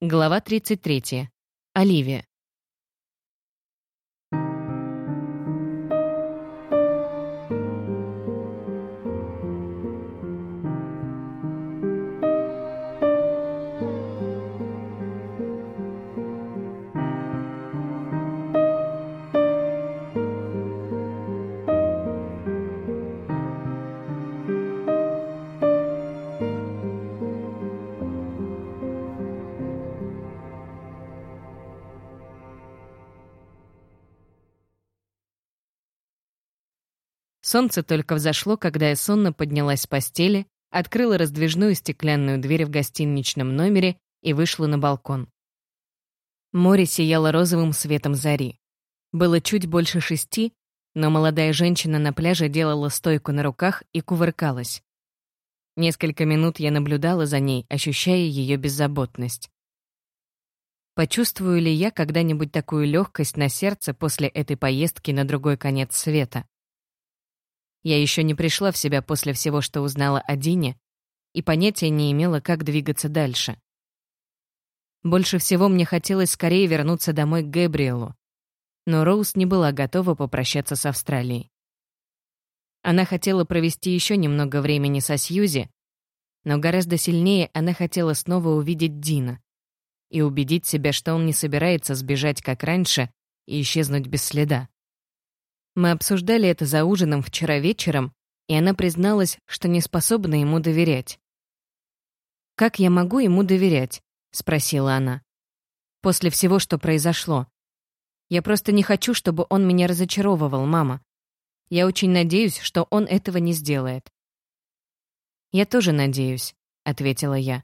Глава 33. Оливия. Солнце только взошло, когда я сонно поднялась с постели, открыла раздвижную стеклянную дверь в гостиничном номере и вышла на балкон. Море сияло розовым светом зари. Было чуть больше шести, но молодая женщина на пляже делала стойку на руках и кувыркалась. Несколько минут я наблюдала за ней, ощущая ее беззаботность. Почувствую ли я когда-нибудь такую легкость на сердце после этой поездки на другой конец света? Я еще не пришла в себя после всего, что узнала о Дине, и понятия не имела, как двигаться дальше. Больше всего мне хотелось скорее вернуться домой к Гэбриэлу, но Роуз не была готова попрощаться с Австралией. Она хотела провести еще немного времени со Сьюзи, но гораздо сильнее она хотела снова увидеть Дина и убедить себя, что он не собирается сбежать как раньше и исчезнуть без следа. Мы обсуждали это за ужином вчера вечером, и она призналась, что не способна ему доверять. «Как я могу ему доверять?» — спросила она. «После всего, что произошло. Я просто не хочу, чтобы он меня разочаровывал, мама. Я очень надеюсь, что он этого не сделает». «Я тоже надеюсь», — ответила я.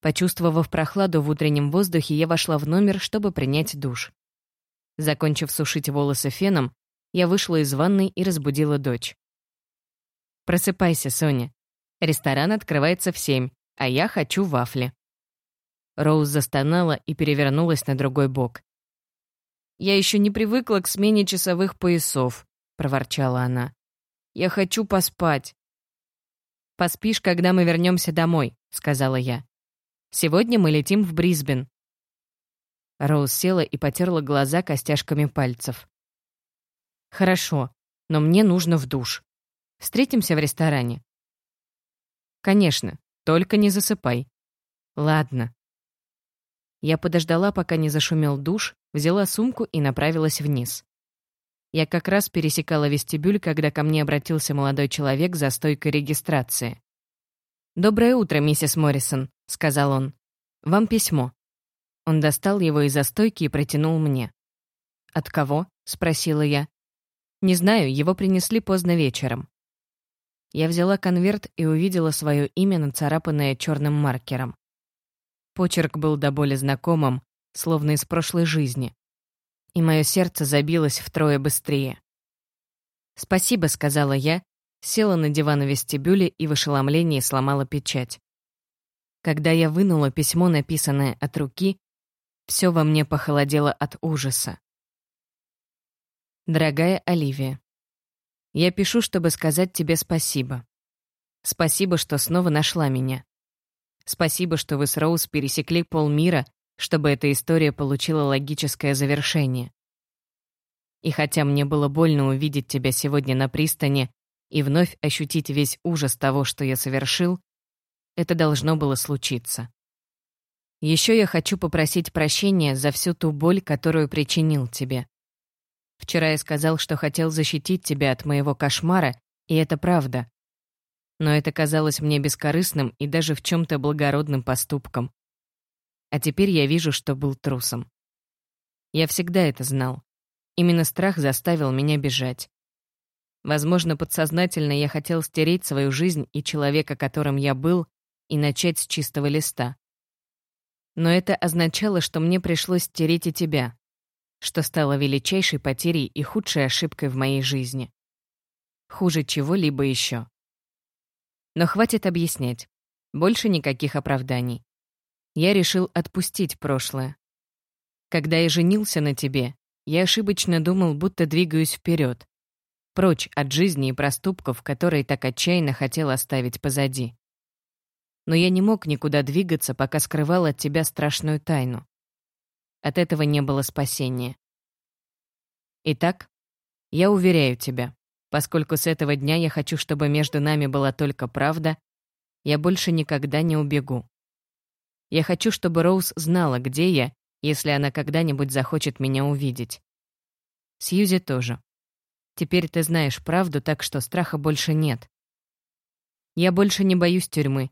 Почувствовав прохладу в утреннем воздухе, я вошла в номер, чтобы принять душ. Закончив сушить волосы феном, я вышла из ванной и разбудила дочь. «Просыпайся, Соня. Ресторан открывается в семь, а я хочу вафли». Роуз застонала и перевернулась на другой бок. «Я еще не привыкла к смене часовых поясов», — проворчала она. «Я хочу поспать». «Поспишь, когда мы вернемся домой», — сказала я. «Сегодня мы летим в Брисбен». Роуз села и потерла глаза костяшками пальцев. «Хорошо, но мне нужно в душ. Встретимся в ресторане». «Конечно, только не засыпай». «Ладно». Я подождала, пока не зашумел душ, взяла сумку и направилась вниз. Я как раз пересекала вестибюль, когда ко мне обратился молодой человек за стойкой регистрации. «Доброе утро, миссис Моррисон», — сказал он. «Вам письмо». Он достал его из-за стойки и протянул мне. «От кого?» — спросила я. Не знаю, его принесли поздно вечером. Я взяла конверт и увидела свое имя, нацарапанное черным маркером. Почерк был до боли знакомым, словно из прошлой жизни. И мое сердце забилось втрое быстрее. «Спасибо», — сказала я, села на диван в вестибюле и в ошеломлении сломала печать. Когда я вынула письмо, написанное от руки, все во мне похолодело от ужаса. Дорогая Оливия, я пишу, чтобы сказать тебе спасибо. Спасибо, что снова нашла меня. Спасибо, что вы с Роуз пересекли полмира, чтобы эта история получила логическое завершение. И хотя мне было больно увидеть тебя сегодня на пристани и вновь ощутить весь ужас того, что я совершил, это должно было случиться. Еще я хочу попросить прощения за всю ту боль, которую причинил тебе. Вчера я сказал, что хотел защитить тебя от моего кошмара, и это правда. Но это казалось мне бескорыстным и даже в чем-то благородным поступком. А теперь я вижу, что был трусом. Я всегда это знал. Именно страх заставил меня бежать. Возможно, подсознательно я хотел стереть свою жизнь и человека, которым я был, и начать с чистого листа. Но это означало, что мне пришлось стереть и тебя, что стало величайшей потерей и худшей ошибкой в моей жизни. Хуже чего-либо еще. Но хватит объяснять. Больше никаких оправданий. Я решил отпустить прошлое. Когда я женился на тебе, я ошибочно думал, будто двигаюсь вперед, прочь от жизни и проступков, которые так отчаянно хотел оставить позади. но я не мог никуда двигаться, пока скрывал от тебя страшную тайну. От этого не было спасения. Итак, я уверяю тебя, поскольку с этого дня я хочу, чтобы между нами была только правда, я больше никогда не убегу. Я хочу, чтобы Роуз знала, где я, если она когда-нибудь захочет меня увидеть. Сьюзи тоже. Теперь ты знаешь правду, так что страха больше нет. Я больше не боюсь тюрьмы.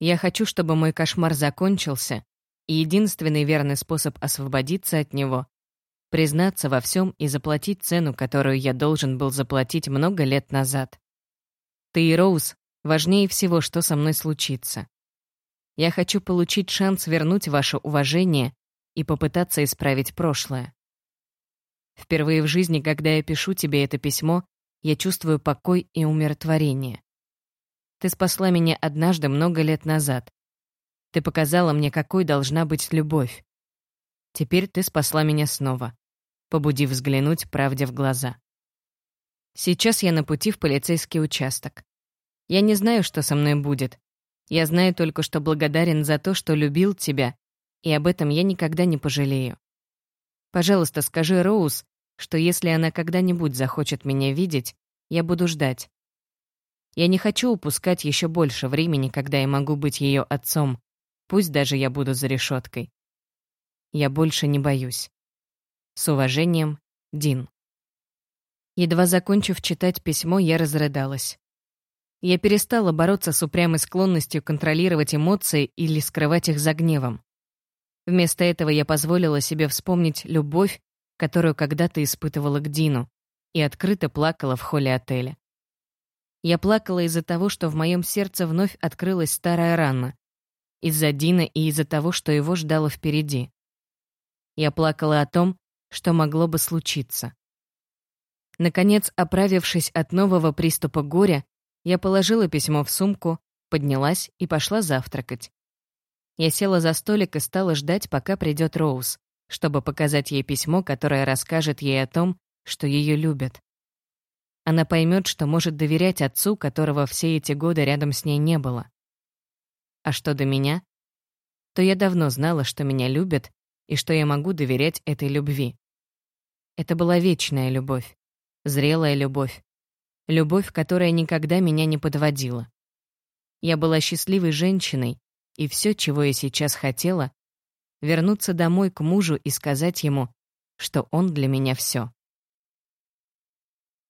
Я хочу, чтобы мой кошмар закончился, и единственный верный способ освободиться от него — признаться во всем и заплатить цену, которую я должен был заплатить много лет назад. Ты и Роуз важнее всего, что со мной случится. Я хочу получить шанс вернуть ваше уважение и попытаться исправить прошлое. Впервые в жизни, когда я пишу тебе это письмо, я чувствую покой и умиротворение. Ты спасла меня однажды много лет назад. Ты показала мне, какой должна быть любовь. Теперь ты спасла меня снова, побудив взглянуть правде в глаза. Сейчас я на пути в полицейский участок. Я не знаю, что со мной будет. Я знаю только, что благодарен за то, что любил тебя, и об этом я никогда не пожалею. Пожалуйста, скажи Роуз, что если она когда-нибудь захочет меня видеть, я буду ждать. Я не хочу упускать еще больше времени, когда я могу быть ее отцом, пусть даже я буду за решеткой. Я больше не боюсь. С уважением, Дин. Едва закончив читать письмо, я разрыдалась. Я перестала бороться с упрямой склонностью контролировать эмоции или скрывать их за гневом. Вместо этого я позволила себе вспомнить любовь, которую когда-то испытывала к Дину, и открыто плакала в холле отеля. Я плакала из-за того, что в моем сердце вновь открылась старая рана, из-за Дина и из-за того, что его ждало впереди. Я плакала о том, что могло бы случиться. Наконец, оправившись от нового приступа горя, я положила письмо в сумку, поднялась и пошла завтракать. Я села за столик и стала ждать, пока придет Роуз, чтобы показать ей письмо, которое расскажет ей о том, что ее любят. Она поймет, что может доверять отцу, которого все эти годы рядом с ней не было. А что до меня, то я давно знала, что меня любят и что я могу доверять этой любви. Это была вечная любовь, зрелая любовь, любовь, которая никогда меня не подводила. Я была счастливой женщиной, и все, чего я сейчас хотела, вернуться домой к мужу и сказать ему, что он для меня все.